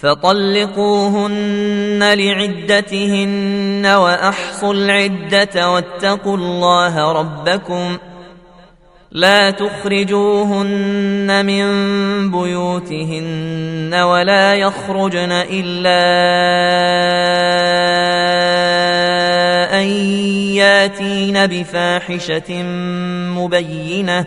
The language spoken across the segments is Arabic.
فطلقوهن لعدتهن وأحصوا العدة واتقوا الله ربكم لا تخرجوهن من بيوتهن ولا يخرجن إلا أن ياتين بفاحشة مبينة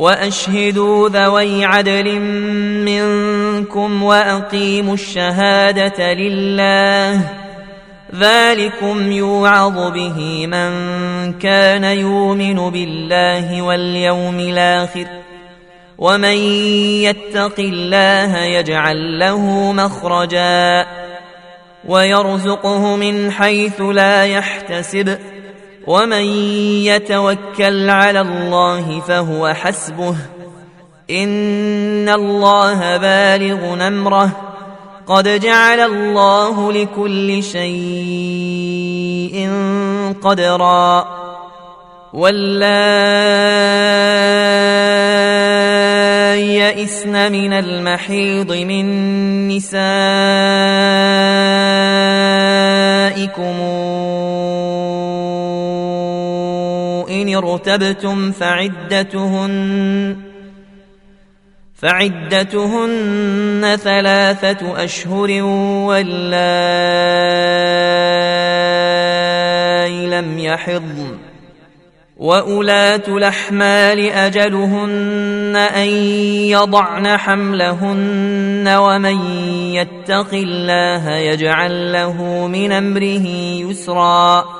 وأشهدوا ذوي عدل منكم وأقيموا الشهادة لله. ذلكم يوعظ به من كان يؤمن بالله واليوم الآخر. ومن يتق الله يجعل له مخرجا. ويرزقه من حيث لا يحتسب. ومن يتوكل على الله فهو حسبه. إن الله بالغ نمره قد جعل الله لكل شيء قدرا. واللائي يئسن من المحيض من نسائكم ارتبتم فعدتهن فعدتهن ثلاثة أشهر واللائي لم يحضن وأولاة الأحمال أجلهن أن يضعن حملهن ومن يتق الله يجعل له من أمره يسرا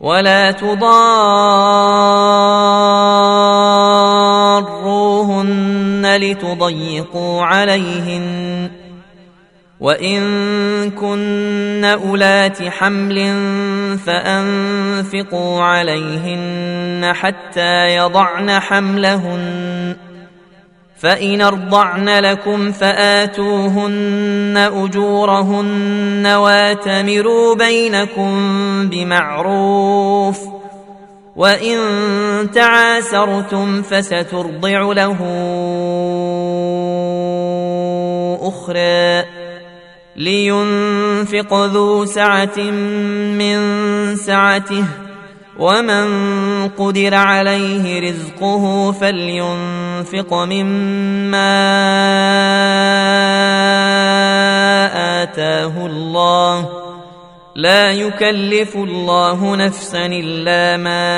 ولا تضاروهن لتضيقوا عليهن. وإن كن أولات حمل فأنفقوا عليهن حتى يضعن حملهن. فإن أرضعن لكم فآتوهن أجورهن واتمروا بينكم بمعروف وإن تعاسرتم فسترضع له أخرى لينفق ذو سعة من سعته ومن قدر عليه رزقه فلينفق مما آتاه الله. لا يكلف الله نفسا إلا ما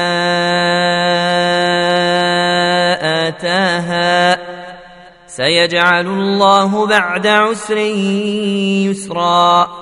آتاها. سيجعل الله بعد عسر يسرا.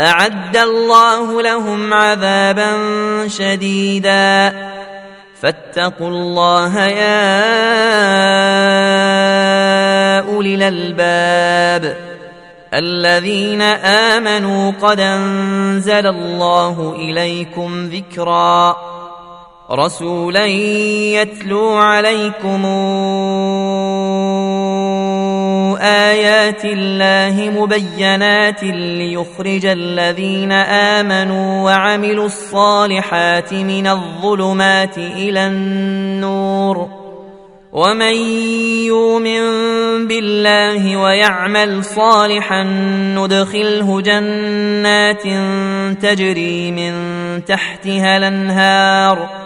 أعد الله لهم عذابا شديدا. فاتقوا الله يا أولي الألباب. الذين آمنوا قد أنزل الله إليكم ذكرا. رسولا يتلو عليكم آيات الله مبينات ليخرج الذين آمنوا وعملوا الصالحات من الظلمات إلى النور. ومن يؤمن بالله ويعمل صالحا ندخله جنات تجري من تحتها الأنهار.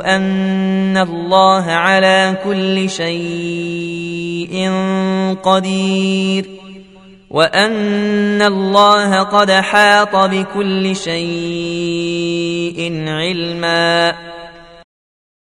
أن الله على كل شيء قدير وأن الله قد حاط بكل شيء علما